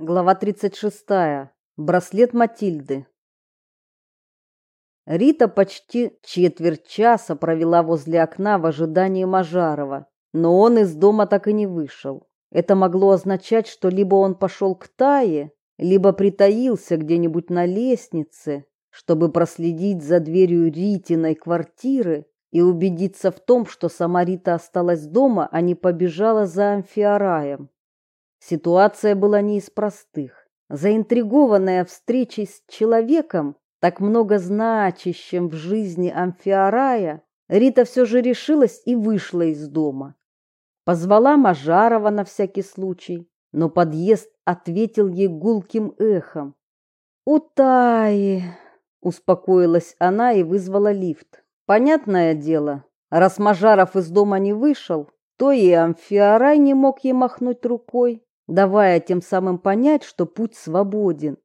Глава 36. Браслет Матильды. Рита почти четверть часа провела возле окна в ожидании Мажарова, но он из дома так и не вышел. Это могло означать, что либо он пошел к Тае, либо притаился где-нибудь на лестнице, чтобы проследить за дверью Ритиной квартиры и убедиться в том, что сама Рита осталась дома, а не побежала за Амфиараем. Ситуация была не из простых. Заинтригованная встречей с человеком, так много значащим в жизни Амфиарая, Рита все же решилась и вышла из дома. Позвала Мажарова на всякий случай, но подъезд ответил ей гулким эхом. «Утай!» — успокоилась она и вызвала лифт. Понятное дело, раз Мажаров из дома не вышел, то и Амфиарай не мог ей махнуть рукой давая тем самым понять, что путь свободен.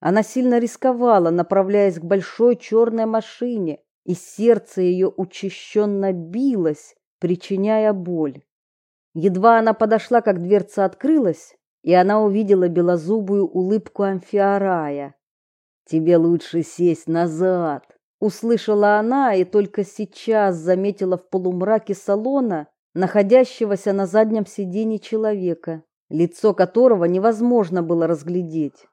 Она сильно рисковала, направляясь к большой черной машине, и сердце ее учащенно билось, причиняя боль. Едва она подошла, как дверца открылась, и она увидела белозубую улыбку Амфиарая. «Тебе лучше сесть назад», — услышала она и только сейчас заметила в полумраке салона находящегося на заднем сиденье человека лицо которого невозможно было разглядеть.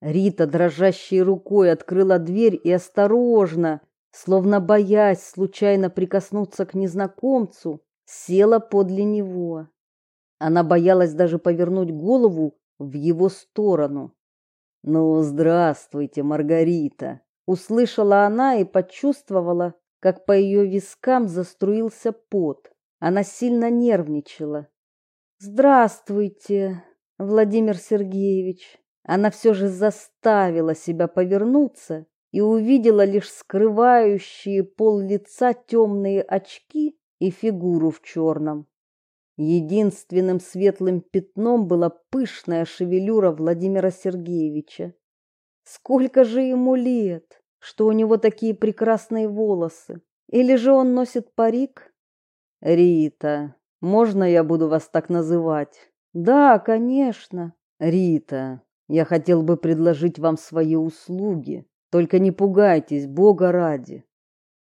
Рита дрожащей рукой открыла дверь и осторожно, словно боясь случайно прикоснуться к незнакомцу, села подле него. Она боялась даже повернуть голову в его сторону. «Ну, здравствуйте, Маргарита!» Услышала она и почувствовала, как по ее вискам заструился пот. Она сильно нервничала. Здравствуйте, Владимир Сергеевич. Она все же заставила себя повернуться и увидела лишь скрывающие пол лица темные очки и фигуру в черном. Единственным светлым пятном была пышная шевелюра Владимира Сергеевича. Сколько же ему лет, что у него такие прекрасные волосы? Или же он носит парик? Рита, можно я буду вас так называть? Да, конечно. Рита, я хотел бы предложить вам свои услуги. Только не пугайтесь, Бога ради.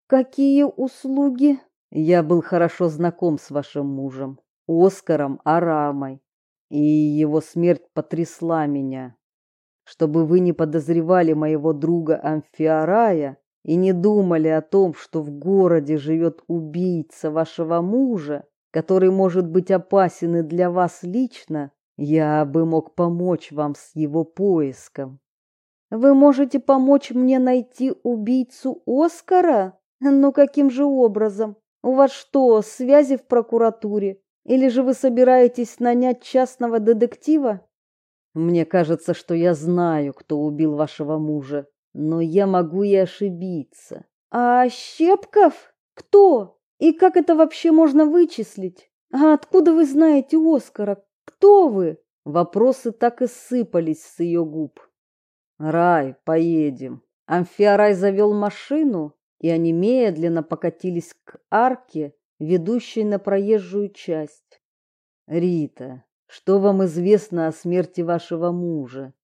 Какие услуги? Я был хорошо знаком с вашим мужем, Оскаром Арамой, и его смерть потрясла меня. Чтобы вы не подозревали моего друга Амфиарая и не думали о том, что в городе живет убийца вашего мужа, который может быть опасен и для вас лично, я бы мог помочь вам с его поиском. Вы можете помочь мне найти убийцу Оскара? Ну каким же образом? У вас что, связи в прокуратуре? Или же вы собираетесь нанять частного детектива? Мне кажется, что я знаю, кто убил вашего мужа, но я могу и ошибиться. А Щепков? Кто? И как это вообще можно вычислить? А откуда вы знаете Оскара? Кто вы? Вопросы так и сыпались с ее губ. Рай, поедем. Амфиарай завел машину, и они медленно покатились к арке, ведущей на проезжую часть. Рита, что вам известно о смерти вашего мужа?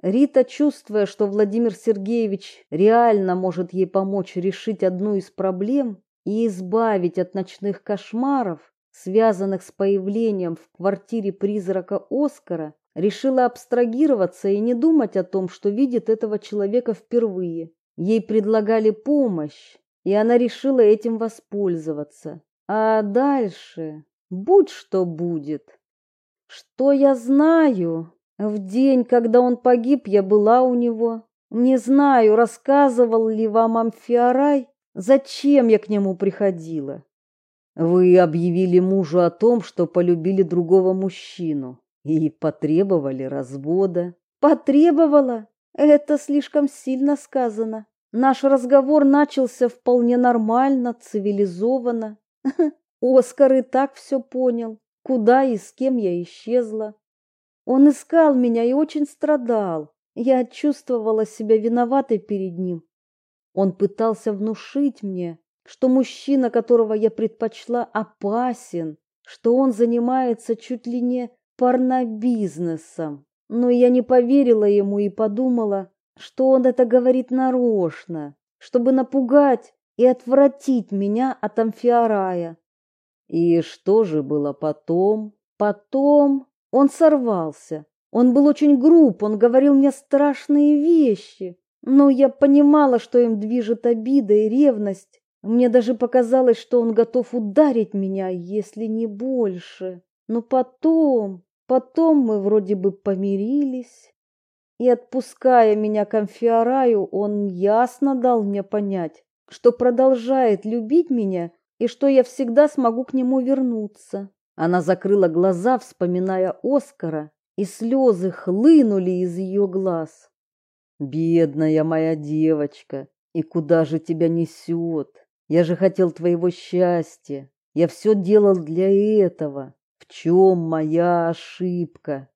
Рита, чувствуя, что Владимир Сергеевич реально может ей помочь решить одну из проблем, и избавить от ночных кошмаров, связанных с появлением в квартире призрака Оскара, решила абстрагироваться и не думать о том, что видит этого человека впервые. Ей предлагали помощь, и она решила этим воспользоваться. А дальше будь что будет. Что я знаю? В день, когда он погиб, я была у него. Не знаю, рассказывал ли вам Амфиарай, Зачем я к нему приходила? Вы объявили мужу о том, что полюбили другого мужчину и потребовали развода. Потребовала? Это слишком сильно сказано. Наш разговор начался вполне нормально, цивилизованно. Оскар и так все понял, куда и с кем я исчезла. Он искал меня и очень страдал. Я чувствовала себя виноватой перед ним он пытался внушить мне, что мужчина, которого я предпочла, опасен, что он занимается чуть ли не порнобизнесом. но я не поверила ему и подумала, что он это говорит нарочно, чтобы напугать и отвратить меня от амфиарая. И что же было потом? Потом он сорвался. Он был очень груб, он говорил мне страшные вещи. Но я понимала, что им движет обида и ревность. Мне даже показалось, что он готов ударить меня, если не больше. Но потом, потом мы вроде бы помирились. И отпуская меня к Амфиараю, он ясно дал мне понять, что продолжает любить меня и что я всегда смогу к нему вернуться. Она закрыла глаза, вспоминая Оскара, и слезы хлынули из ее глаз. «Бедная моя девочка, и куда же тебя несет? Я же хотел твоего счастья. Я все делал для этого. В чем моя ошибка?»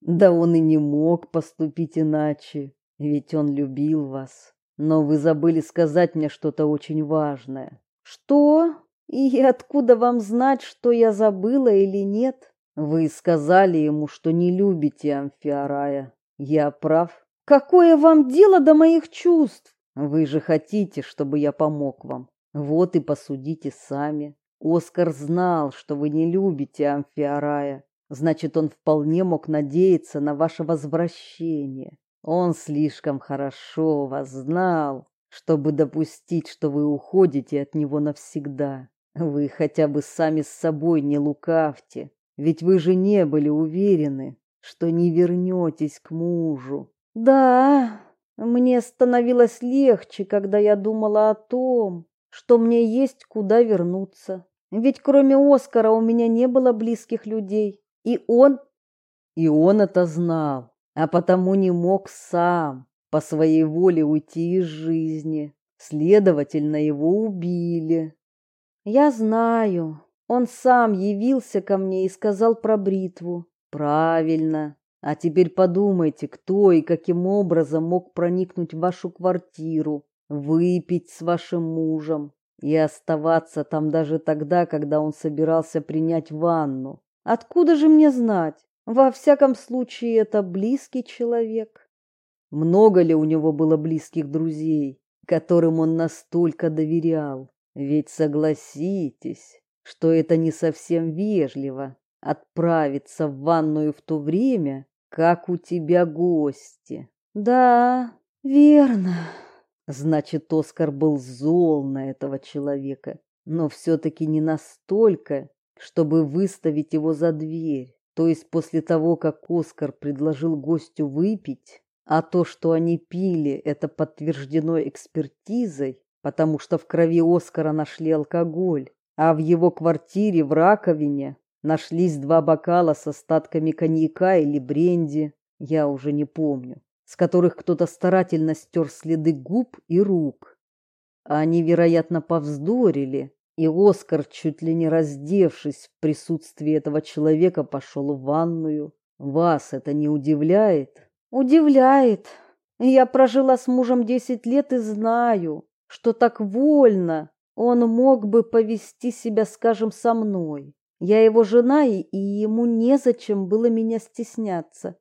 Да он и не мог поступить иначе, ведь он любил вас. Но вы забыли сказать мне что-то очень важное. Что? И откуда вам знать, что я забыла или нет? Вы сказали ему, что не любите Амфиарая. Я прав? Какое вам дело до моих чувств? Вы же хотите, чтобы я помог вам. Вот и посудите сами. Оскар знал, что вы не любите Амфиарая. Значит, он вполне мог надеяться на ваше возвращение. Он слишком хорошо вас знал, чтобы допустить, что вы уходите от него навсегда. Вы хотя бы сами с собой не лукавьте, ведь вы же не были уверены, что не вернетесь к мужу. Да, мне становилось легче, когда я думала о том, что мне есть куда вернуться. Ведь кроме Оскара у меня не было близких людей, и он и он это знал а потому не мог сам по своей воле уйти из жизни. Следовательно, его убили. Я знаю. Он сам явился ко мне и сказал про бритву. Правильно. А теперь подумайте, кто и каким образом мог проникнуть в вашу квартиру, выпить с вашим мужем и оставаться там даже тогда, когда он собирался принять ванну. Откуда же мне знать? Во всяком случае, это близкий человек. Много ли у него было близких друзей, которым он настолько доверял? Ведь согласитесь, что это не совсем вежливо отправиться в ванную в то время, как у тебя гости. Да, верно. Значит, Оскар был зол на этого человека, но все таки не настолько, чтобы выставить его за дверь. То есть после того, как Оскар предложил гостю выпить, а то, что они пили, это подтверждено экспертизой, потому что в крови Оскара нашли алкоголь, а в его квартире в раковине нашлись два бокала с остатками коньяка или бренди, я уже не помню, с которых кто-то старательно стер следы губ и рук. Они, вероятно, повздорили, и Оскар, чуть ли не раздевшись в присутствии этого человека, пошел в ванную. Вас это не удивляет? Удивляет. Я прожила с мужем десять лет и знаю, что так вольно он мог бы повести себя, скажем, со мной. Я его жена, и ему незачем было меня стесняться.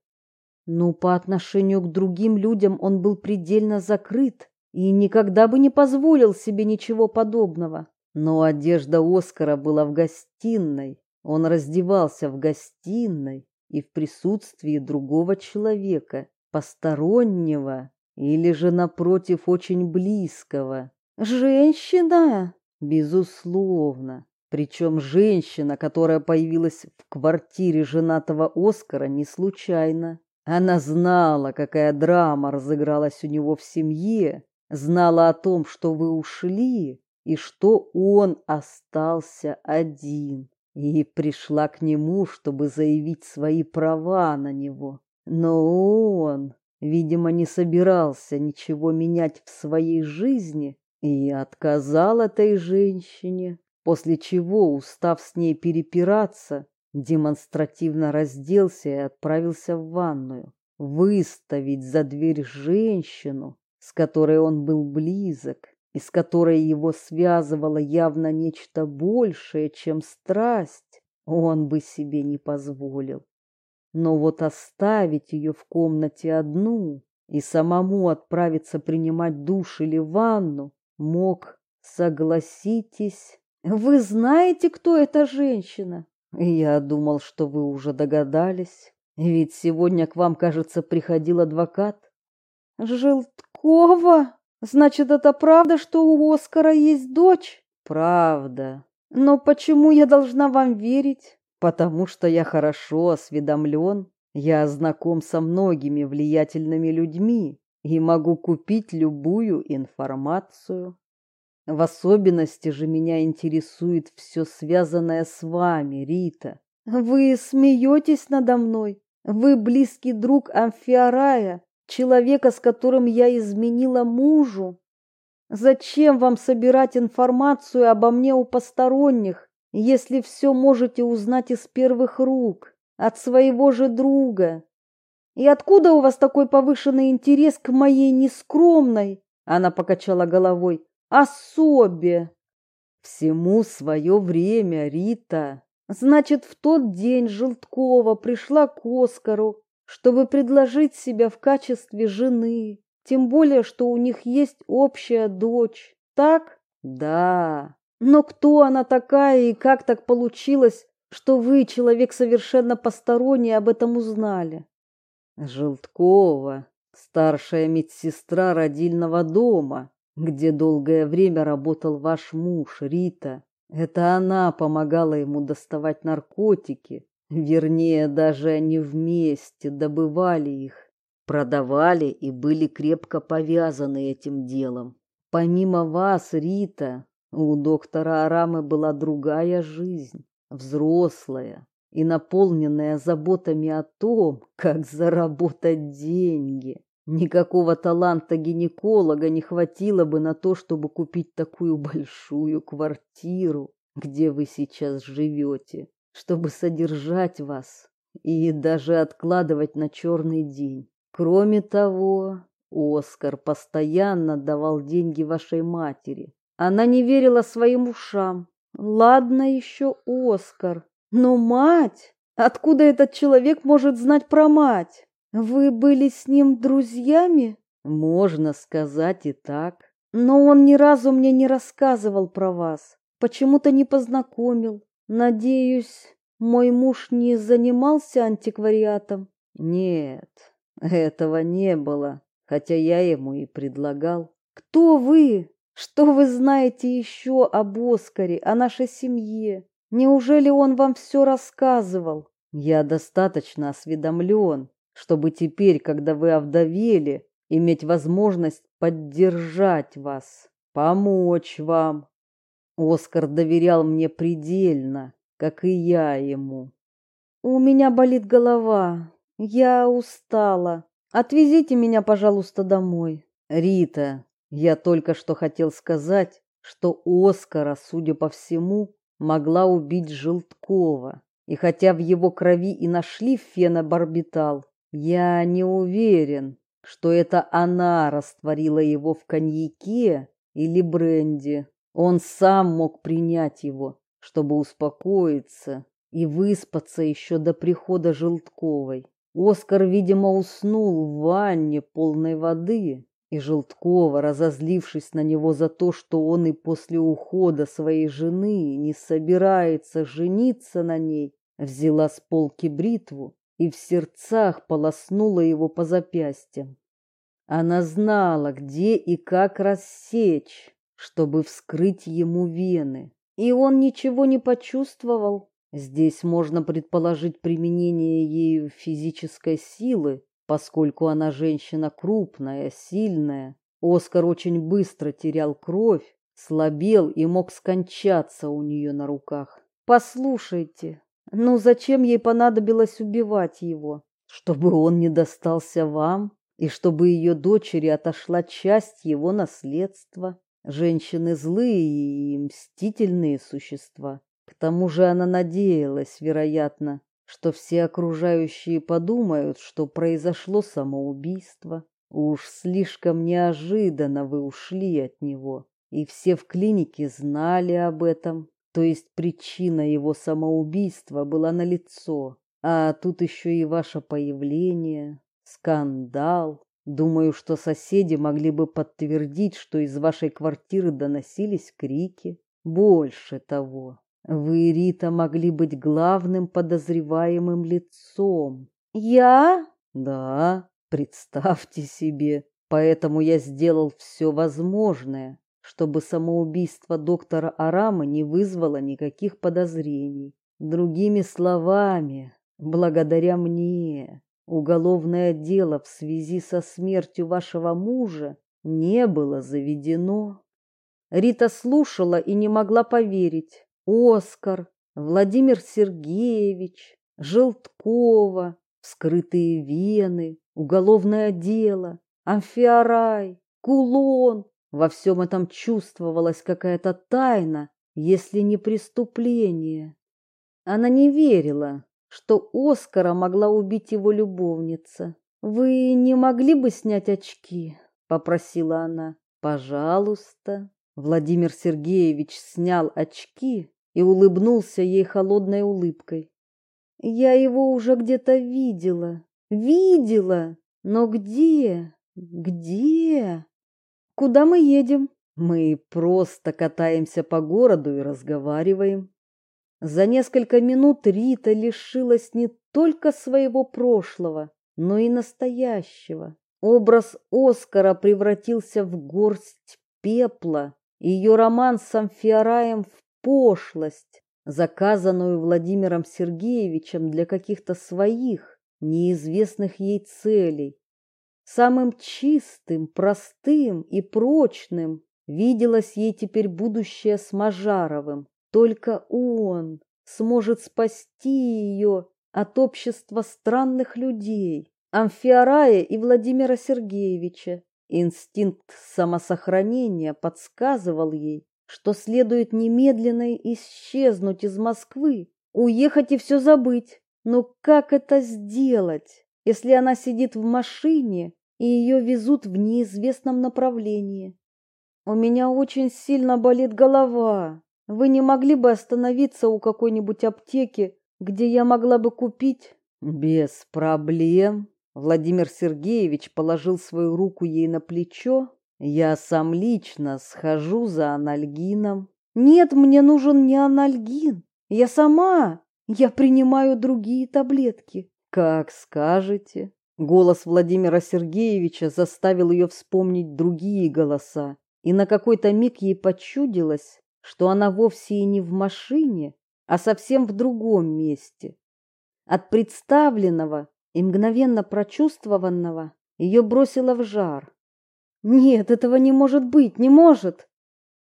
Но по отношению к другим людям он был предельно закрыт и никогда бы не позволил себе ничего подобного. Но одежда Оскара была в гостиной. Он раздевался в гостиной и в присутствии другого человека, постороннего или же напротив очень близкого. Женщина, безусловно. Причем женщина, которая появилась в квартире женатого Оскара не случайно. Она знала, какая драма разыгралась у него в семье, знала о том, что вы ушли, и что он остался один, и пришла к нему, чтобы заявить свои права на него. Но он, видимо, не собирался ничего менять в своей жизни и отказал этой женщине, после чего, устав с ней перепираться, демонстративно разделся и отправился в ванную. Выставить за дверь женщину, с которой он был близок, и с которой его связывало явно нечто большее, чем страсть, он бы себе не позволил. но вот оставить ее в комнате одну и самому отправиться принимать душ или ванну мог, согласитесь. Вы знаете, кто эта женщина? Я думал, что вы уже догадались, ведь сегодня к вам, кажется, приходил адвокат. Желткова? Значит, это правда, что у Оскара есть дочь? Правда. Но почему я должна вам верить? Потому что я хорошо осведомлен, я знаком со многими влиятельными людьми и могу купить любую информацию. В особенности же меня интересует все связанное с вами, Рита. Вы смеетесь надо мной? Вы близкий друг Амфиарая, человека, с которым я изменила мужу. Зачем вам собирать информацию обо мне у посторонних, если все можете узнать из первых рук, от своего же друга? И откуда у вас такой повышенный интерес к моей нескромной, она покачала головой, особе? Всему свое время, Рита. Значит, в тот день Желткова пришла к Оскару, чтобы предложить себя в качестве жены. Тем более, что у них есть общая дочь. Так? Да. Но кто она такая и как так получилось, что вы, человек совершенно посторонний, об этом узнали? Желткова, старшая медсестра родильного дома, где долгое время работал ваш муж, Рита. Это она помогала ему доставать наркотики. Вернее, даже они вместе добывали их продавали и были крепко повязаны этим делом. Помимо вас, Рита, у доктора Арамы была другая жизнь, взрослая и наполненная заботами о том, как заработать деньги. Никакого таланта гинеколога не хватило бы на то, чтобы купить такую большую квартиру, где вы сейчас живете, чтобы содержать вас и даже откладывать на черный день. Кроме того, Оскар постоянно давал деньги вашей матери. Она не верила своим ушам. Ладно еще Оскар, но мать? Откуда этот человек может знать про мать? Вы были с ним друзьями? Можно сказать и так. Но он ни разу мне не рассказывал про вас. Почему-то не познакомил. Надеюсь, мой муж не занимался антиквариатом? Нет, этого не было, хотя я ему и предлагал. Кто вы? Что вы знаете еще об Оскаре, о нашей семье? Неужели он вам все рассказывал? Я достаточно осведомлен, чтобы теперь, когда вы овдовели, иметь возможность поддержать вас, помочь вам. Оскар доверял мне предельно, как и я ему. У меня болит голова, я устала. Отвезите меня, пожалуйста, домой. Рита, я только что хотел сказать, что Оскара, судя по всему, могла убить Желткова. И хотя в его крови и нашли фенобарбитал, я не уверен, что это она растворила его в коньяке или бренди. Он сам мог принять его, чтобы успокоиться и выспаться еще до прихода Желтковой. Оскар, видимо, уснул в ванне полной воды, и Желткова, разозлившись на него за то, что он и после ухода своей жены не собирается жениться на ней, взяла с полки бритву и в сердцах полоснула его по запястьям. Она знала, где и как рассечь, чтобы вскрыть ему вены, и он ничего не почувствовал. Здесь можно предположить применение ею физической силы, поскольку она женщина крупная, сильная. Оскар очень быстро терял кровь, слабел и мог скончаться у нее на руках. Послушайте, ну зачем ей понадобилось убивать его? Чтобы он не достался вам и чтобы ее дочери отошла часть его наследства. Женщины злые и мстительные существа. К тому же она надеялась, вероятно, что все окружающие подумают, что произошло самоубийство. Уж слишком неожиданно вы ушли от него, и все в клинике знали об этом. То есть причина его самоубийства была налицо. А тут еще и ваше появление, скандал. Думаю, что соседи могли бы подтвердить, что из вашей квартиры доносились крики. Больше того, вы, Рита, могли быть главным подозреваемым лицом. Я? Да, представьте себе. Поэтому я сделал все возможное, чтобы самоубийство доктора Арама не вызвало никаких подозрений. Другими словами, благодаря мне уголовное дело в связи со смертью вашего мужа не было заведено. Рита слушала и не могла поверить. Оскар, Владимир Сергеевич, Желткова, вскрытые вены, уголовное дело, амфиарай, кулон. Во всем этом чувствовалась какая-то тайна, если не преступление. Она не верила, что Оскара могла убить его любовница. «Вы не могли бы снять очки?» — попросила она. «Пожалуйста». Владимир Сергеевич снял очки и улыбнулся ей холодной улыбкой. Я его уже где-то видела. Видела. Но где? Где? Куда мы едем? Мы просто катаемся по городу и разговариваем. За несколько минут Рита лишилась не только своего прошлого, но и настоящего. Образ Оскара превратился в горсть пепла. Ее роман с Амфиараем в пошлость, заказанную Владимиром Сергеевичем для каких-то своих, неизвестных ей целей. Самым чистым, простым и прочным виделось ей теперь будущее с Мажаровым. Только он сможет спасти ее от общества странных людей, Амфиарая и Владимира Сергеевича. Инстинкт самосохранения подсказывал ей, что следует немедленно исчезнуть из Москвы, уехать и все забыть. Но как это сделать, если она сидит в машине и ее везут в неизвестном направлении? У меня очень сильно болит голова. Вы не могли бы остановиться у какой-нибудь аптеки, где я могла бы купить? Без проблем. Владимир Сергеевич положил свою руку ей на плечо я сам лично схожу за анальгином. Нет, мне нужен не анальгин. Я сама. Я принимаю другие таблетки. Как скажете. Голос Владимира Сергеевича заставил ее вспомнить другие голоса. И на какой-то миг ей почудилось, что она вовсе и не в машине, а совсем в другом месте. От представленного и мгновенно прочувствованного ее бросило в жар. Нет, этого не может быть, не может.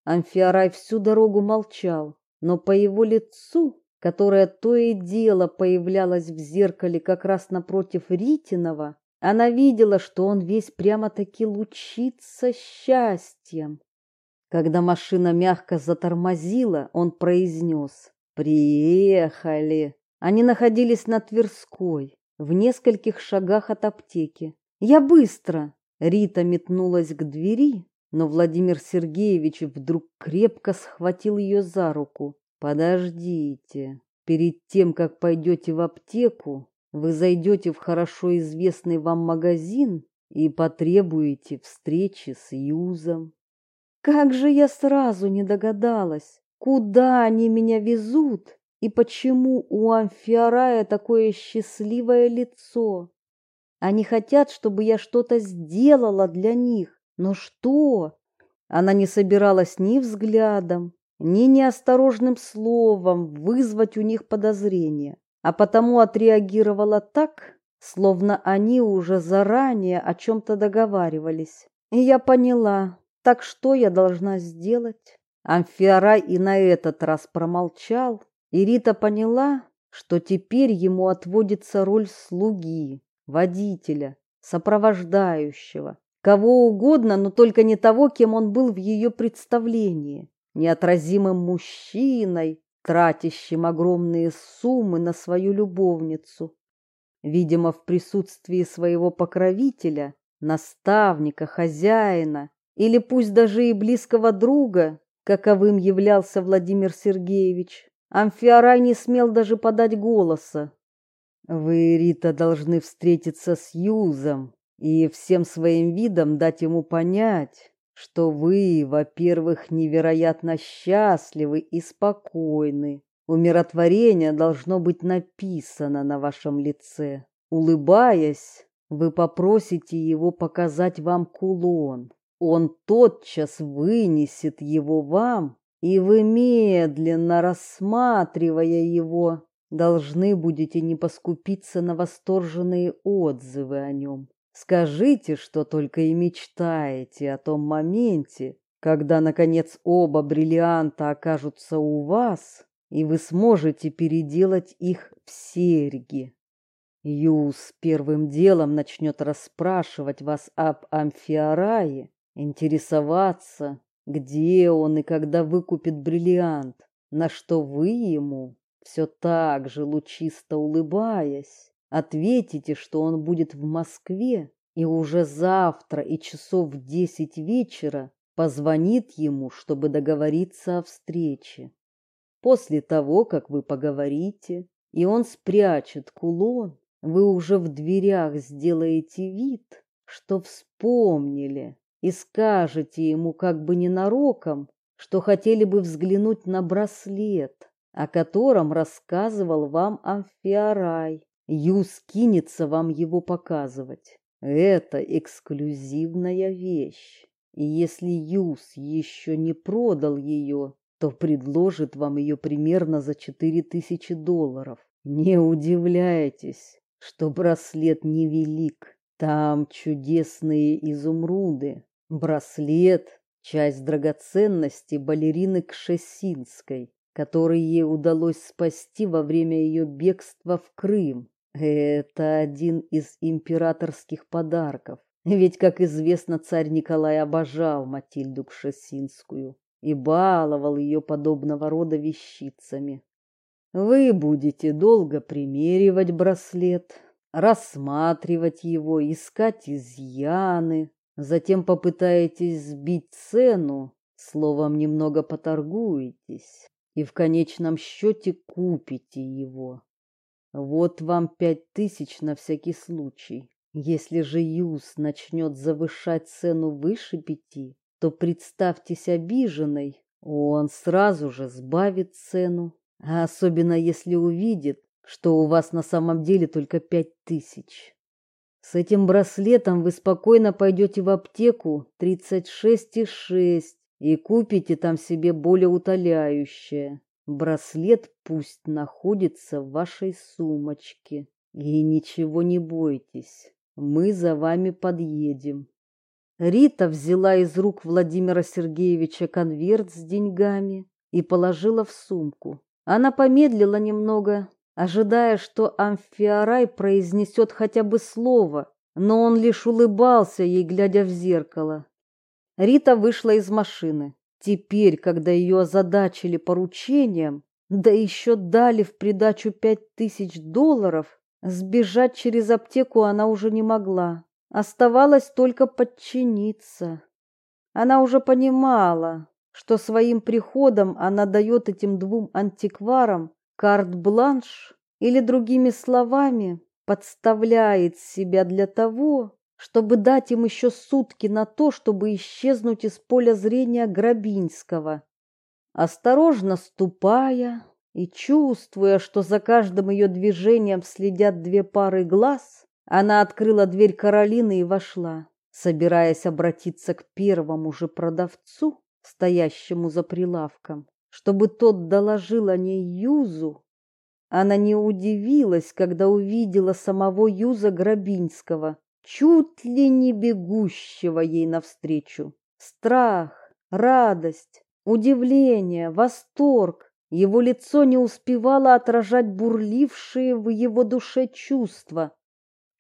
Амфиарай всю дорогу молчал, но по его лицу, которое то и дело появлялось в зеркале как раз напротив Ритинова, она видела, что он весь прямо-таки лучится счастьем. Когда машина мягко затормозила, он произнес «Приехали!». Они находились на Тверской, в нескольких шагах от аптеки. «Я быстро!» Рита метнулась к двери, но Владимир Сергеевич вдруг крепко схватил ее за руку. Подождите. Перед тем, как пойдете в аптеку, вы зайдете в хорошо известный вам магазин и потребуете встречи с Юзом. Как же я сразу не догадалась, куда они меня везут и почему у Амфиарая такое счастливое лицо. Они хотят, чтобы я что-то сделала для них. Но что? Она не собиралась ни взглядом, ни неосторожным словом вызвать у них подозрения, а потому отреагировала так, словно они уже заранее о чем-то договаривались. И я поняла, так что я должна сделать? Амфиарай и на этот раз промолчал, и Рита поняла, что теперь ему отводится роль слуги, водителя, сопровождающего, кого угодно, но только не того, кем он был в ее представлении, неотразимым мужчиной, тратящим огромные суммы на свою любовницу. Видимо, в присутствии своего покровителя, наставника, хозяина или пусть даже и близкого друга, каковым являлся Владимир Сергеевич, Амфиарай не смел даже подать голоса, Вы, Рита, должны встретиться с Юзом и всем своим видом дать ему понять, что вы, во-первых, невероятно счастливы и спокойны. Умиротворение должно быть написано на вашем лице. Улыбаясь, вы попросите его показать вам кулон. Он тотчас вынесет его вам, и вы медленно рассматривая его, должны будете не поскупиться на восторженные отзывы о нем. Скажите, что только и мечтаете о том моменте, когда, наконец, оба бриллианта окажутся у вас, и вы сможете переделать их в серьги. Юс первым делом начнет расспрашивать вас об Амфиарае, интересоваться, где он и когда выкупит бриллиант, на что вы ему все так же лучисто улыбаясь, ответите, что он будет в Москве и уже завтра и часов в десять вечера позвонит ему, чтобы договориться о встрече. После того, как вы поговорите, и он спрячет кулон, вы уже в дверях сделаете вид, что вспомнили, и скажете ему как бы ненароком, что хотели бы взглянуть на браслет, о котором рассказывал вам Амфиарай. Юс кинется вам его показывать. Это эксклюзивная вещь. И если Юс еще не продал ее, то предложит вам ее примерно за четыре тысячи долларов. Не удивляйтесь, что браслет невелик. Там чудесные изумруды. Браслет — часть драгоценности балерины Кшесинской который ей удалось спасти во время ее бегства в Крым. Это один из императорских подарков. Ведь, как известно, царь Николай обожал Матильду Кшесинскую и баловал ее подобного рода вещицами. Вы будете долго примеривать браслет, рассматривать его, искать изъяны, затем попытаетесь сбить цену, словом, немного поторгуетесь и в конечном счете купите его. Вот вам пять тысяч на всякий случай. Если же Юс начнет завышать цену выше пяти, то представьтесь обиженной, он сразу же сбавит цену, а особенно если увидит, что у вас на самом деле только пять тысяч. С этим браслетом вы спокойно пойдете в аптеку 36,6 и купите там себе более утоляющее. Браслет пусть находится в вашей сумочке. И ничего не бойтесь, мы за вами подъедем. Рита взяла из рук Владимира Сергеевича конверт с деньгами и положила в сумку. Она помедлила немного, ожидая, что Амфиарай произнесет хотя бы слово, но он лишь улыбался ей, глядя в зеркало. Рита вышла из машины. Теперь, когда ее озадачили поручением, да еще дали в придачу пять тысяч долларов, сбежать через аптеку она уже не могла. Оставалось только подчиниться. Она уже понимала, что своим приходом она дает этим двум антикварам карт-бланш или, другими словами, подставляет себя для того, чтобы дать им еще сутки на то, чтобы исчезнуть из поля зрения Грабинского. Осторожно ступая и чувствуя, что за каждым ее движением следят две пары глаз, она открыла дверь Каролины и вошла, собираясь обратиться к первому же продавцу, стоящему за прилавком, чтобы тот доложил о ней Юзу. Она не удивилась, когда увидела самого Юза Грабинского, чуть ли не бегущего ей навстречу. Страх, радость, удивление, восторг. Его лицо не успевало отражать бурлившие в его душе чувства.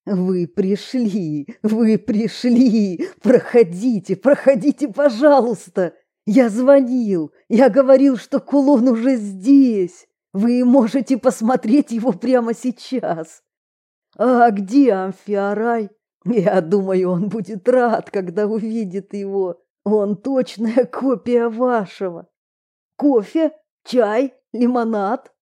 «Вы пришли! Вы пришли! Проходите, проходите, пожалуйста! Я звонил, я говорил, что кулон уже здесь! Вы можете посмотреть его прямо сейчас!» «А где Амфиарай?» Я думаю, он будет рад, когда увидит его. Он точная копия вашего. Кофе, чай, лимонад?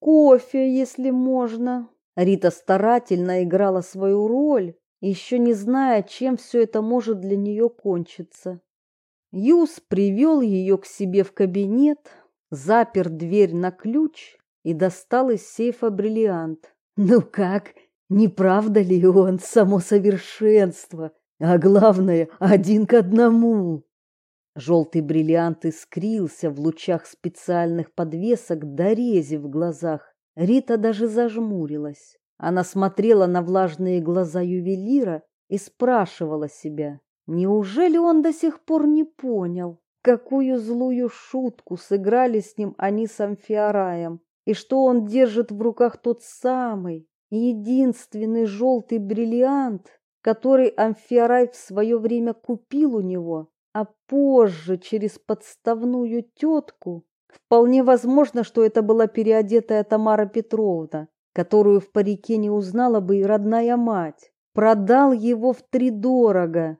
Кофе, если можно, Рита старательно играла свою роль, еще не зная, чем все это может для нее кончиться. Юс привел ее к себе в кабинет, запер дверь на ключ и достал из сейфа бриллиант. Ну как, не правда ли он само совершенство, а главное, один к одному? Желтый бриллиант искрился в лучах специальных подвесок до рези в глазах. Рита даже зажмурилась. Она смотрела на влажные глаза ювелира и спрашивала себя, неужели он до сих пор не понял, какую злую шутку сыграли с ним они с Амфиараем, и что он держит в руках тот самый, единственный желтый бриллиант, который Амфиарай в свое время купил у него а позже через подставную тетку. Вполне возможно, что это была переодетая Тамара Петровна, которую в парике не узнала бы и родная мать. Продал его втридорого.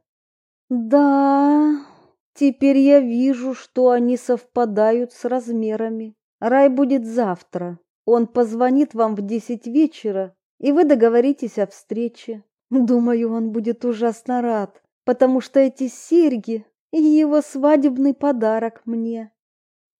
Да, теперь я вижу, что они совпадают с размерами. Рай будет завтра. Он позвонит вам в десять вечера, и вы договоритесь о встрече. Думаю, он будет ужасно рад, потому что эти серьги и его свадебный подарок мне.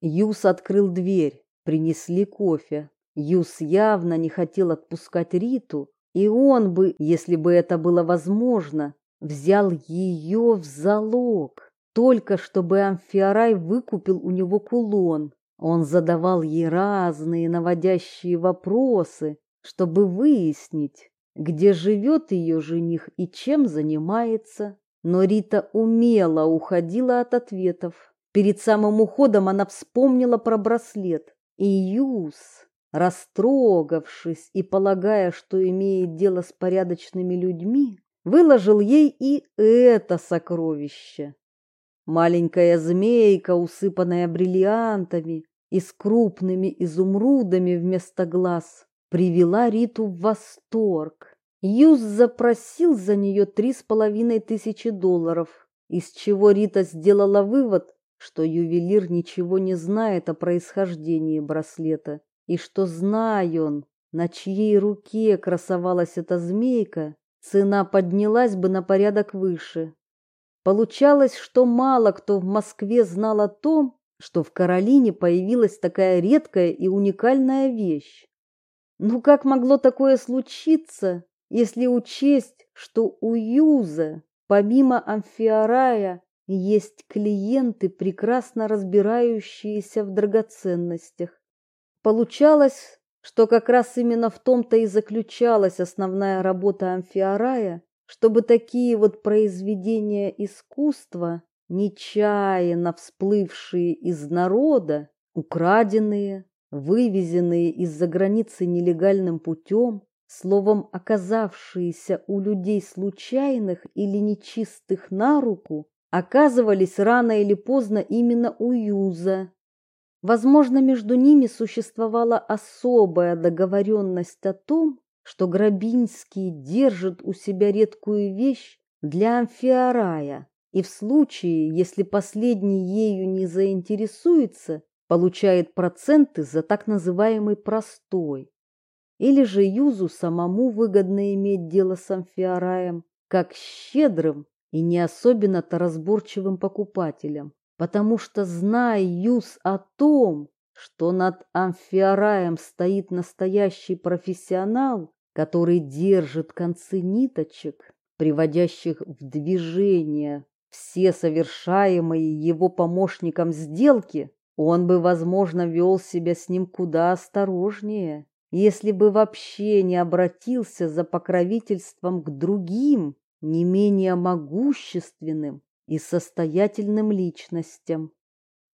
Юс открыл дверь, принесли кофе. Юс явно не хотел отпускать Риту, и он бы, если бы это было возможно, взял ее в залог, только чтобы Амфиарай выкупил у него кулон. Он задавал ей разные наводящие вопросы, чтобы выяснить, где живет ее жених и чем занимается. Но Рита умело уходила от ответов. Перед самым уходом она вспомнила про браслет. И Юс, растрогавшись и полагая, что имеет дело с порядочными людьми, выложил ей и это сокровище. Маленькая змейка, усыпанная бриллиантами и с крупными изумрудами вместо глаз, привела Риту в восторг. Юз запросил за нее три с половиной тысячи долларов, из чего Рита сделала вывод, что ювелир ничего не знает о происхождении браслета, и что, зная он, на чьей руке красовалась эта змейка, цена поднялась бы на порядок выше. Получалось, что мало кто в Москве знал о том, что в Каролине появилась такая редкая и уникальная вещь. Ну как могло такое случиться, если учесть, что у Юза, помимо амфиарая, есть клиенты, прекрасно разбирающиеся в драгоценностях. Получалось, что как раз именно в том-то и заключалась основная работа амфиарая, чтобы такие вот произведения искусства, нечаянно всплывшие из народа, украденные, вывезенные из-за границы нелегальным путем, Словом, оказавшиеся у людей случайных или нечистых на руку, оказывались рано или поздно именно у Юза. Возможно, между ними существовала особая договоренность о том, что Грабинский держит у себя редкую вещь для амфиарая, и в случае, если последний ею не заинтересуется, получает проценты за так называемый простой. Или же Юзу самому выгодно иметь дело с Амфиараем, как щедрым и не особенно-то разборчивым покупателем, потому что, зная Юз о том, что над Амфиараем стоит настоящий профессионал, который держит концы ниточек, приводящих в движение все совершаемые его помощником сделки, он бы, возможно, вел себя с ним куда осторожнее если бы вообще не обратился за покровительством к другим, не менее могущественным и состоятельным личностям.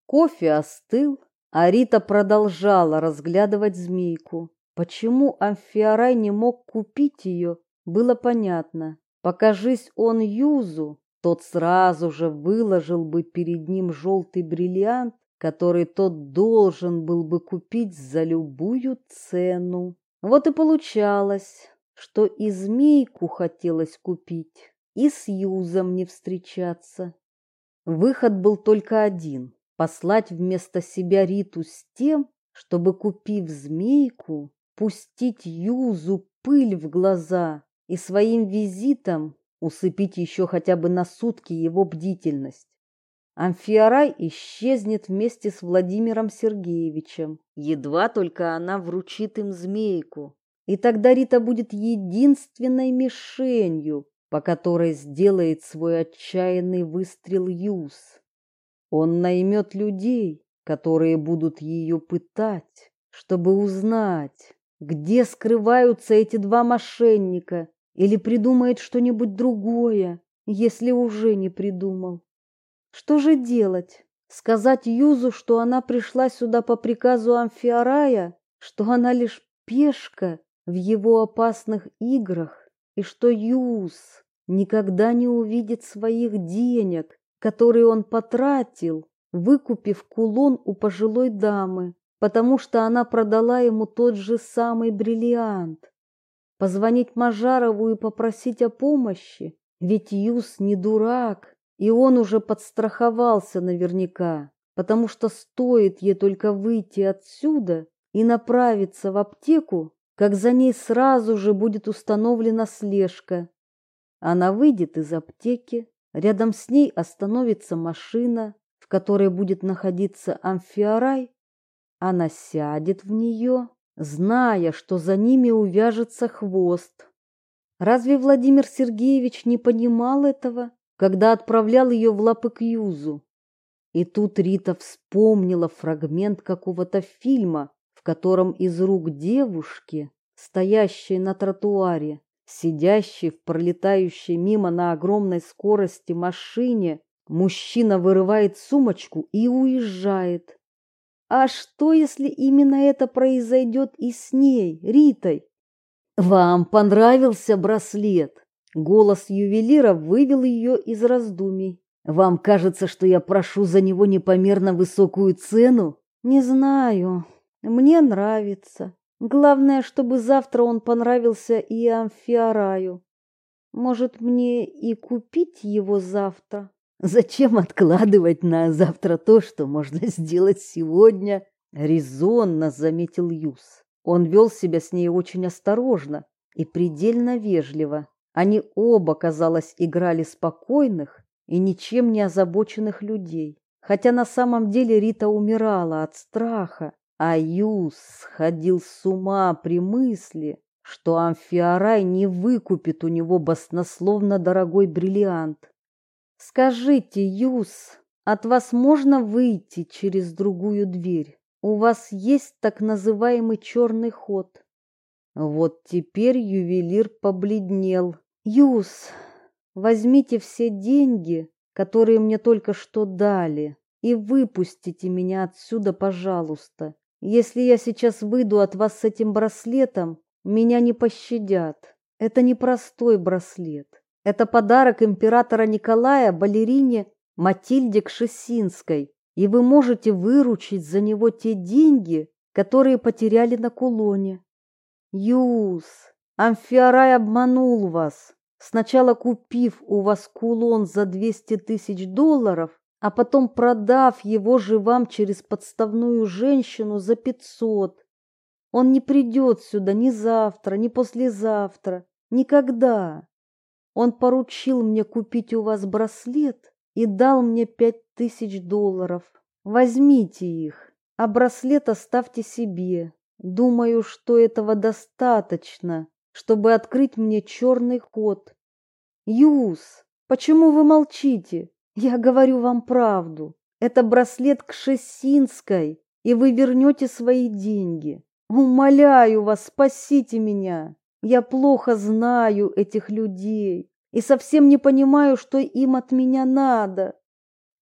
Кофе остыл, а Рита продолжала разглядывать змейку. Почему Амфиарай не мог купить ее, было понятно. Покажись он Юзу, тот сразу же выложил бы перед ним желтый бриллиант который тот должен был бы купить за любую цену. Вот и получалось, что и змейку хотелось купить, и с Юзом не встречаться. Выход был только один – послать вместо себя Риту с тем, чтобы, купив змейку, пустить Юзу пыль в глаза и своим визитом усыпить еще хотя бы на сутки его бдительность. Амфиарай исчезнет вместе с Владимиром Сергеевичем. Едва только она вручит им змейку. И тогда Рита будет единственной мишенью, по которой сделает свой отчаянный выстрел Юз. Он наймет людей, которые будут ее пытать, чтобы узнать, где скрываются эти два мошенника, или придумает что-нибудь другое, если уже не придумал. Что же делать? Сказать Юзу, что она пришла сюда по приказу Амфиарая, что она лишь пешка в его опасных играх, и что Юз никогда не увидит своих денег, которые он потратил, выкупив кулон у пожилой дамы, потому что она продала ему тот же самый бриллиант. Позвонить Мажарову и попросить о помощи, ведь Юс не дурак, и он уже подстраховался наверняка, потому что стоит ей только выйти отсюда и направиться в аптеку, как за ней сразу же будет установлена слежка. Она выйдет из аптеки, рядом с ней остановится машина, в которой будет находиться амфиарай. Она сядет в нее, зная, что за ними увяжется хвост. Разве Владимир Сергеевич не понимал этого, когда отправлял ее в лапы к Юзу? И тут Рита вспомнила фрагмент какого-то фильма, в котором из рук девушки, стоящей на тротуаре, сидящей в пролетающей мимо на огромной скорости машине, мужчина вырывает сумочку и уезжает. А что, если именно это произойдет и с ней, Ритой? Вам понравился браслет? Голос ювелира вывел ее из раздумий. Вам кажется, что я прошу за него непомерно высокую цену? Не знаю, мне нравится. Главное, чтобы завтра он понравился и Амфиараю. Может, мне и купить его завтра? Зачем откладывать на завтра то, что можно сделать сегодня? Резонно заметил Юс. Он вел себя с ней очень осторожно и предельно вежливо. Они оба, казалось, играли спокойных и ничем не озабоченных людей. Хотя на самом деле Рита умирала от страха, Аюс сходил с ума при мысли, что Амфиарай не выкупит у него баснословно дорогой бриллиант. Скажите, Юс, от вас можно выйти через другую дверь? У вас есть так называемый черный ход. Вот теперь ювелир побледнел. Юс, возьмите все деньги, которые мне только что дали, и выпустите меня отсюда, пожалуйста. Если я сейчас выйду от вас с этим браслетом, меня не пощадят. Это не простой браслет. Это подарок императора Николая балерине Матильде Кшесинской, и вы можете выручить за него те деньги, которые потеряли на кулоне. Юс, Амфиарай обманул вас, сначала купив у вас кулон за 200 тысяч долларов, а потом продав его же вам через подставную женщину за пятьсот. Он не придет сюда ни завтра, ни послезавтра, никогда. Он поручил мне купить у вас браслет и дал мне пять тысяч долларов. Возьмите их, а браслет оставьте себе. Думаю, что этого достаточно, чтобы открыть мне черный ход. Юс, почему вы молчите? Я говорю вам правду. Это браслет к Шесинской, и вы вернете свои деньги. Умоляю вас, спасите меня. Я плохо знаю этих людей и совсем не понимаю, что им от меня надо.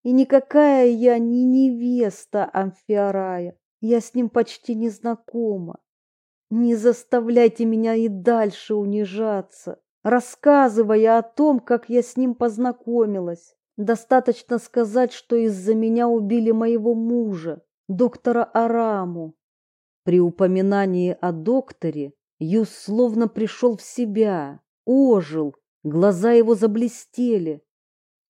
И никакая я не невеста Амфиарая. Я с ним почти не знакома. Не заставляйте меня и дальше унижаться, рассказывая о том, как я с ним познакомилась. Достаточно сказать, что из-за меня убили моего мужа, доктора Араму. При упоминании о докторе Юс словно пришел в себя, ожил, глаза его заблестели.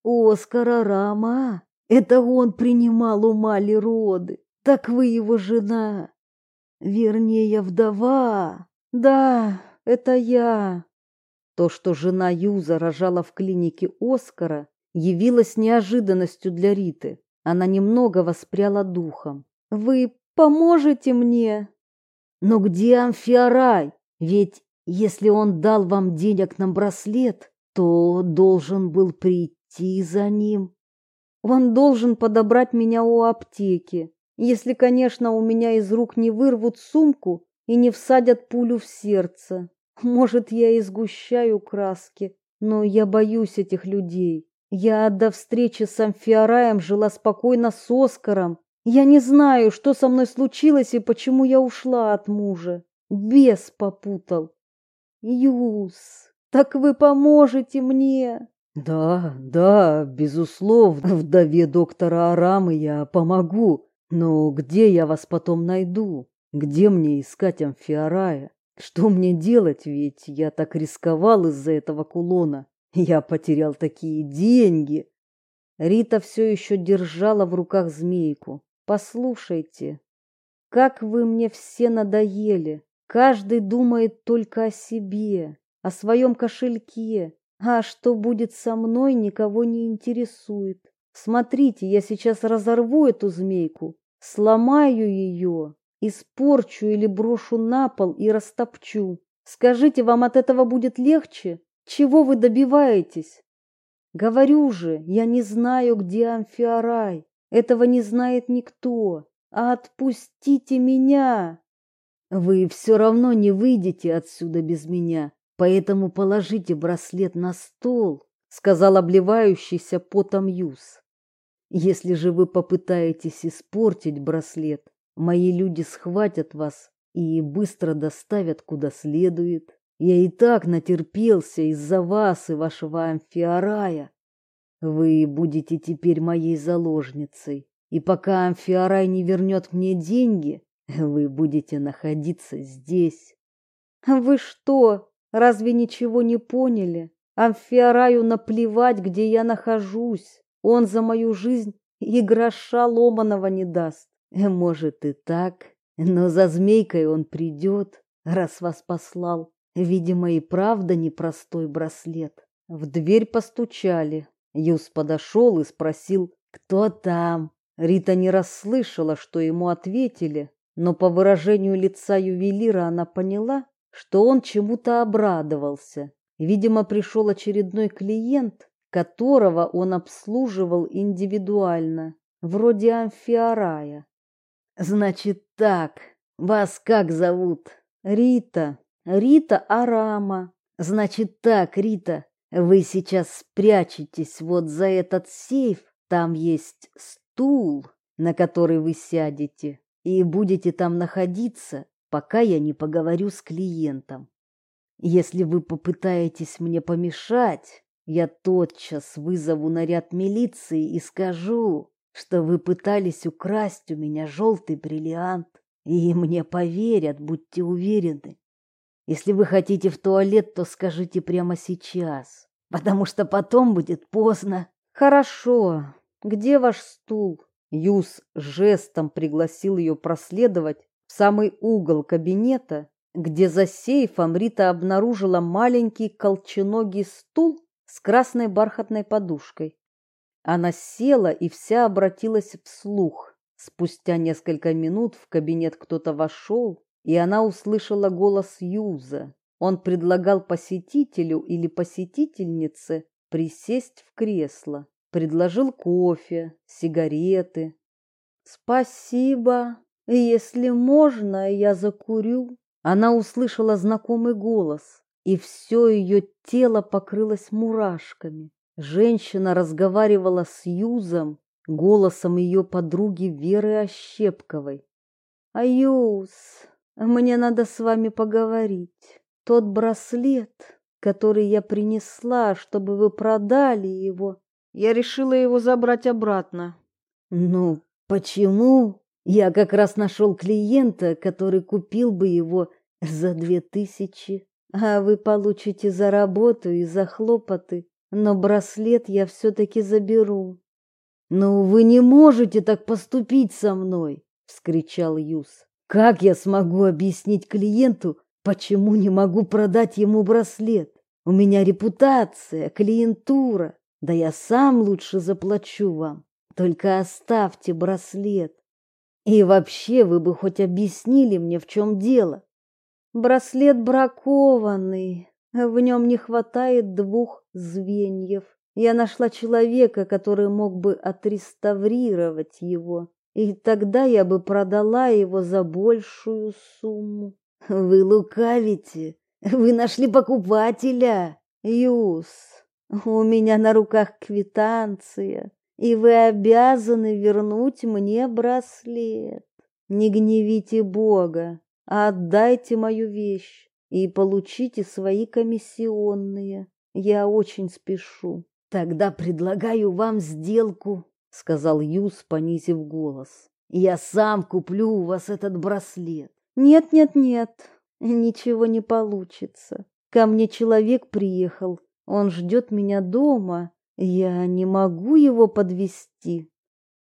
Оскар Арама, это он принимал у Мали роды. Так вы его жена. Вернее, вдова. Да, это я. То, что жена Юза рожала в клинике Оскара, явилось неожиданностью для Риты. Она немного воспряла духом. Вы поможете мне? Но где Амфиарай? Ведь если он дал вам денег на браслет, то должен был прийти за ним. Он должен подобрать меня у аптеки, если, конечно, у меня из рук не вырвут сумку и не всадят пулю в сердце. Может, я и сгущаю краски, но я боюсь этих людей. Я до встречи с Амфиараем жила спокойно с Оскаром. Я не знаю, что со мной случилось и почему я ушла от мужа. Бес попутал. Юс, так вы поможете мне? Да, да, безусловно, вдове доктора Арамы я помогу. Но где я вас потом найду? Где мне искать Амфиарая? Что мне делать, ведь я так рисковал из-за этого кулона. Я потерял такие деньги. Рита все еще держала в руках змейку. Послушайте, как вы мне все надоели. Каждый думает только о себе, о своем кошельке. А что будет со мной, никого не интересует. Смотрите, я сейчас разорву эту змейку, сломаю ее, испорчу или брошу на пол и растопчу. Скажите, вам от этого будет легче? Чего вы добиваетесь? Говорю же, я не знаю, где Амфиарай. Этого не знает никто. Отпустите меня. Вы все равно не выйдете отсюда без меня, поэтому положите браслет на стол, сказал обливающийся потом Юс. Если же вы попытаетесь испортить браслет, мои люди схватят вас и быстро доставят куда следует. Я и так натерпелся из-за вас и вашего амфиарая. Вы будете теперь моей заложницей, и пока амфиарай не вернет мне деньги, вы будете находиться здесь. Вы что, разве ничего не поняли? Амфиараю наплевать, где я нахожусь. Он за мою жизнь и гроша ломаного не даст. Может и так, но за змейкой он придет, раз вас послал. Видимо, и правда непростой браслет. В дверь постучали. Юс подошел и спросил, кто там. Рита не расслышала, что ему ответили, но по выражению лица ювелира она поняла, что он чему-то обрадовался. Видимо, пришел очередной клиент, которого он обслуживал индивидуально, вроде амфиарая. Значит так, вас как зовут? Рита. Рита Арама. Значит так, Рита, вы сейчас спрячетесь вот за этот сейф. Там есть стул, на который вы сядете, и будете там находиться, пока я не поговорю с клиентом. Если вы попытаетесь мне помешать, я тотчас вызову наряд милиции и скажу, что вы пытались украсть у меня желтый бриллиант, и мне поверят, будьте уверены. Если вы хотите в туалет, то скажите прямо сейчас, потому что потом будет поздно. Хорошо. Где ваш стул? Юс жестом пригласил ее проследовать в самый угол кабинета, где за сейфом Рита обнаружила маленький колченогий стул с красной бархатной подушкой. Она села и вся обратилась вслух. Спустя несколько минут в кабинет кто-то вошел, и она услышала голос Юза. Он предлагал посетителю или посетительнице присесть в кресло, предложил кофе, сигареты. Спасибо. Если можно, я закурю. Она услышала знакомый голос, и все ее тело покрылось мурашками. Женщина разговаривала с Юзом, голосом ее подруги Веры Ощепковой. «Аюз, мне надо с вами поговорить. Тот браслет, который я принесла, чтобы вы продали его, я решила его забрать обратно. Ну, почему? Я как раз нашел клиента, который купил бы его за две тысячи. А вы получите за работу и за хлопоты, но браслет я все-таки заберу. Но вы не можете так поступить со мной, вскричал Юс. Как я смогу объяснить клиенту, почему не могу продать ему браслет? У меня репутация, клиентура. Да я сам лучше заплачу вам. Только оставьте браслет. И вообще вы бы хоть объяснили мне, в чем дело. Браслет бракованный. В нем не хватает двух звеньев. Я нашла человека, который мог бы отреставрировать его, и тогда я бы продала его за большую сумму. Вы лукавите. Вы нашли покупателя. Юс, у меня на руках квитанция, и вы обязаны вернуть мне браслет. Не гневите Бога, а отдайте мою вещь и получите свои комиссионные. Я очень спешу. Тогда предлагаю вам сделку, сказал Юс, понизив голос. Я сам куплю у вас этот браслет. Нет, нет, нет. Ничего не получится. Ко мне человек приехал. Он ждет меня дома. Я не могу его подвести.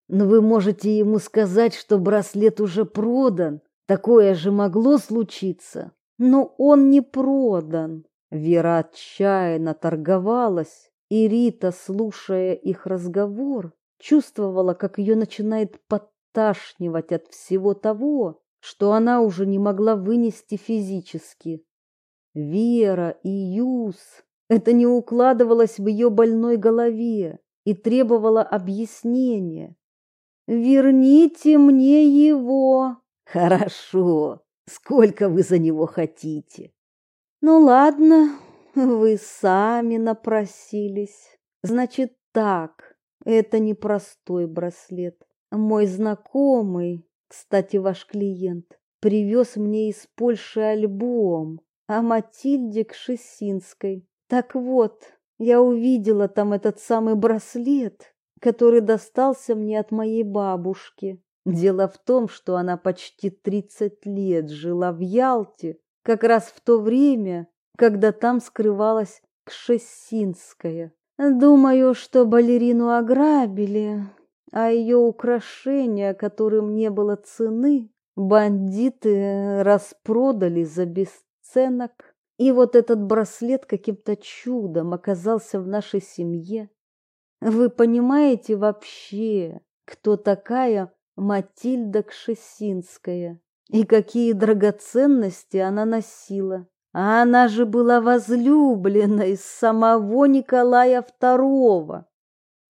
Но вы можете ему сказать, что браслет уже продан. Такое же могло случиться. Но он не продан. Вера отчаянно торговалась, и Рита, слушая их разговор, чувствовала, как ее начинает подташнивать от всего того, что она уже не могла вынести физически. Вера и Юс это не укладывалось в ее больной голове и требовало объяснения. Верните мне его. Хорошо. Сколько вы за него хотите? Ну ладно, вы сами напросились. Значит так, это не простой браслет. Мой знакомый кстати, ваш клиент привез мне из Польши альбом о Матильде Кшесинской. Так вот, я увидела там этот самый браслет, который достался мне от моей бабушки. Дело в том, что она почти 30 лет жила в Ялте, как раз в то время, когда там скрывалась Кшесинская. Думаю, что балерину ограбили, а ее украшения, которым не было цены, бандиты распродали за бесценок. И вот этот браслет каким-то чудом оказался в нашей семье. Вы понимаете вообще, кто такая Матильда Кшесинская и какие драгоценности она носила? А она же была возлюбленной самого Николая II.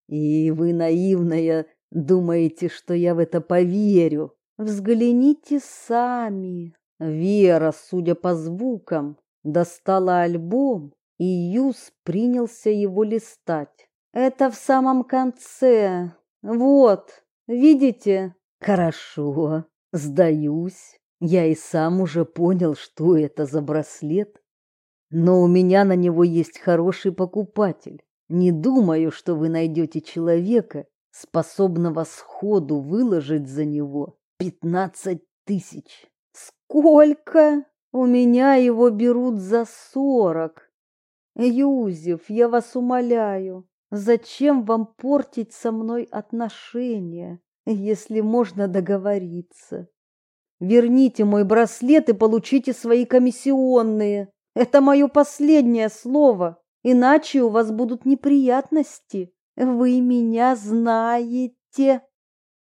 И вы, наивная, думаете, что я в это поверю? Взгляните сами. Вера, судя по звукам, достала альбом, и Юс принялся его листать. Это в самом конце. Вот, видите? Хорошо, сдаюсь. Я и сам уже понял, что это за браслет. Но у меня на него есть хороший покупатель. Не думаю, что вы найдете человека, способного сходу выложить за него пятнадцать тысяч. Сколько? У меня его берут за сорок. Юзеф, я вас умоляю, зачем вам портить со мной отношения, если можно договориться? Верните мой браслет и получите свои комиссионные. Это мое последнее слово. Иначе у вас будут неприятности. Вы меня знаете.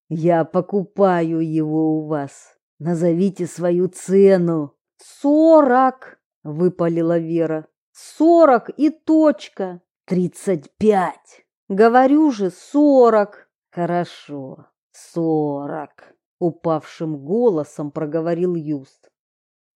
Я покупаю его у вас. Назовите свою цену. Сорок, выпалила Вера. Сорок и точка. Тридцать пять. Говорю же, сорок. Хорошо, сорок. Упавшим голосом проговорил Юст.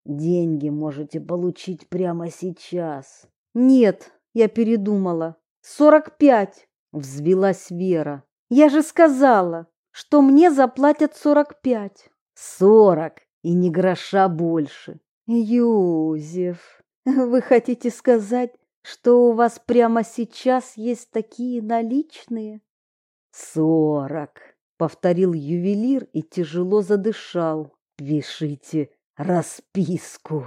Деньги можете получить прямо сейчас. Нет, я передумала. Сорок пять, взвилась Вера. Я же сказала, что мне заплатят сорок пять. Сорок и ни гроша больше. Юзеф, вы хотите сказать, что у вас прямо сейчас есть такие наличные? Сорок, повторил ювелир и тяжело задышал. Пишите расписку.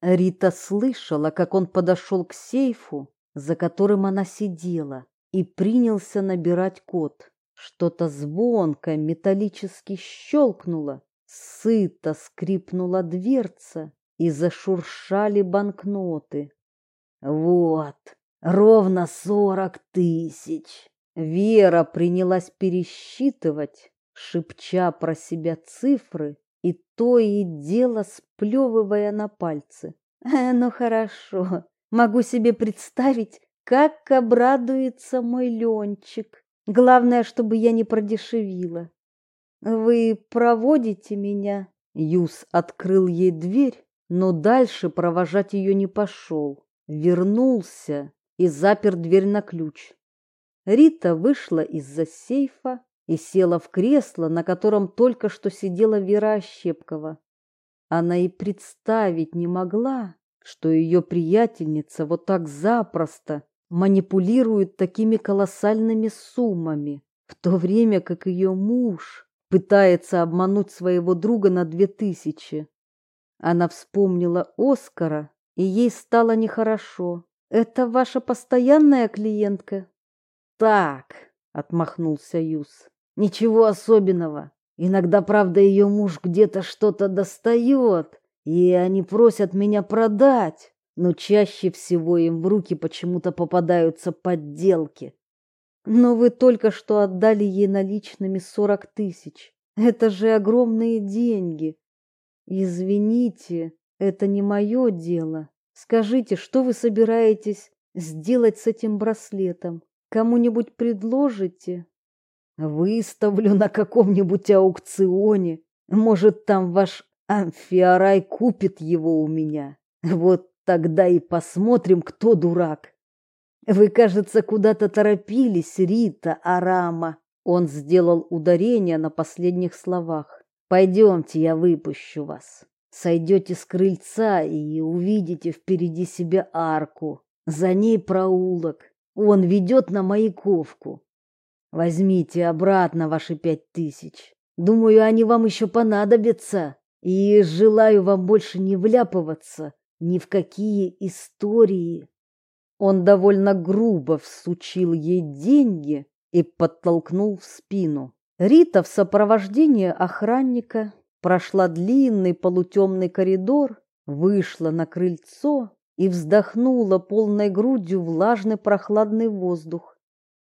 Рита слышала, как он подошел к сейфу, за которым она сидела, и принялся набирать код. Что-то звонко металлически щелкнуло, сыто скрипнула дверца и зашуршали банкноты. Вот, ровно сорок тысяч. Вера принялась пересчитывать, шепча про себя цифры и то и дело сплевывая на пальцы. «Э, «Ну хорошо, могу себе представить, как обрадуется мой Ленчик. Главное, чтобы я не продешевила. Вы проводите меня?» Юс открыл ей дверь, но дальше провожать ее не пошел. Вернулся и запер дверь на ключ. Рита вышла из-за сейфа и села в кресло, на котором только что сидела Вера Ощепкова. Она и представить не могла, что ее приятельница вот так запросто манипулирует такими колоссальными суммами, в то время как ее муж пытается обмануть своего друга на две тысячи. Она вспомнила Оскара, и ей стало нехорошо. «Это ваша постоянная клиентка?» «Так», — отмахнулся Юс, — «ничего особенного. Иногда, правда, ее муж где-то что-то достает, и они просят меня продать, но чаще всего им в руки почему-то попадаются подделки. Но вы только что отдали ей наличными сорок тысяч. Это же огромные деньги. Извините, это не мое дело. Скажите, что вы собираетесь сделать с этим браслетом? Кому-нибудь предложите? Выставлю на каком-нибудь аукционе. Может, там ваш амфиарай купит его у меня. Вот тогда и посмотрим, кто дурак. Вы, кажется, куда-то торопились, Рита Арама. Он сделал ударение на последних словах. Пойдемте, я выпущу вас. Сойдете с крыльца и увидите впереди себя арку. За ней проулок. Он ведет на Маяковку. Возьмите обратно ваши пять тысяч. Думаю, они вам еще понадобятся. И желаю вам больше не вляпываться ни в какие истории. Он довольно грубо всучил ей деньги и подтолкнул в спину. Рита в сопровождении охранника прошла длинный полутемный коридор, вышла на крыльцо и вздохнула полной грудью влажный прохладный воздух.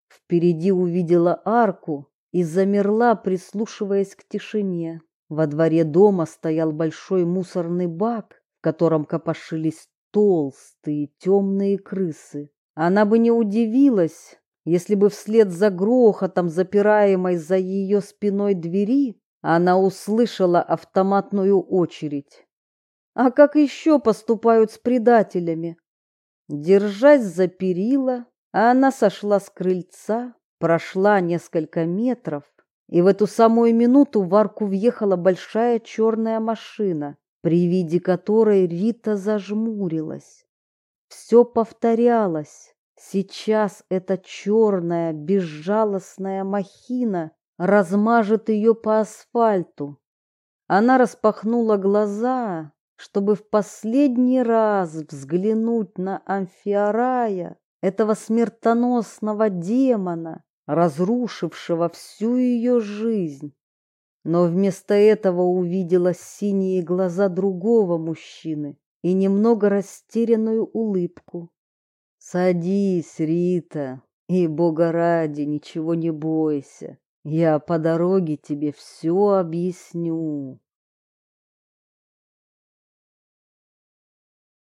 Впереди увидела арку и замерла, прислушиваясь к тишине. Во дворе дома стоял большой мусорный бак, в котором копошились толстые темные крысы. Она бы не удивилась, если бы вслед за грохотом, запираемой за ее спиной двери, она услышала автоматную очередь. А как еще поступают с предателями? Держась за перила, она сошла с крыльца, прошла несколько метров и в эту самую минуту в арку въехала большая черная машина, при виде которой Рита зажмурилась. Все повторялось. Сейчас эта черная, безжалостная махина размажет ее по асфальту. Она распахнула глаза, чтобы в последний раз взглянуть на Амфиарая, этого смертоносного демона, разрушившего всю ее жизнь. Но вместо этого увидела синие глаза другого мужчины и немного растерянную улыбку. «Садись, Рита, и, бога ради, ничего не бойся. Я по дороге тебе все объясню».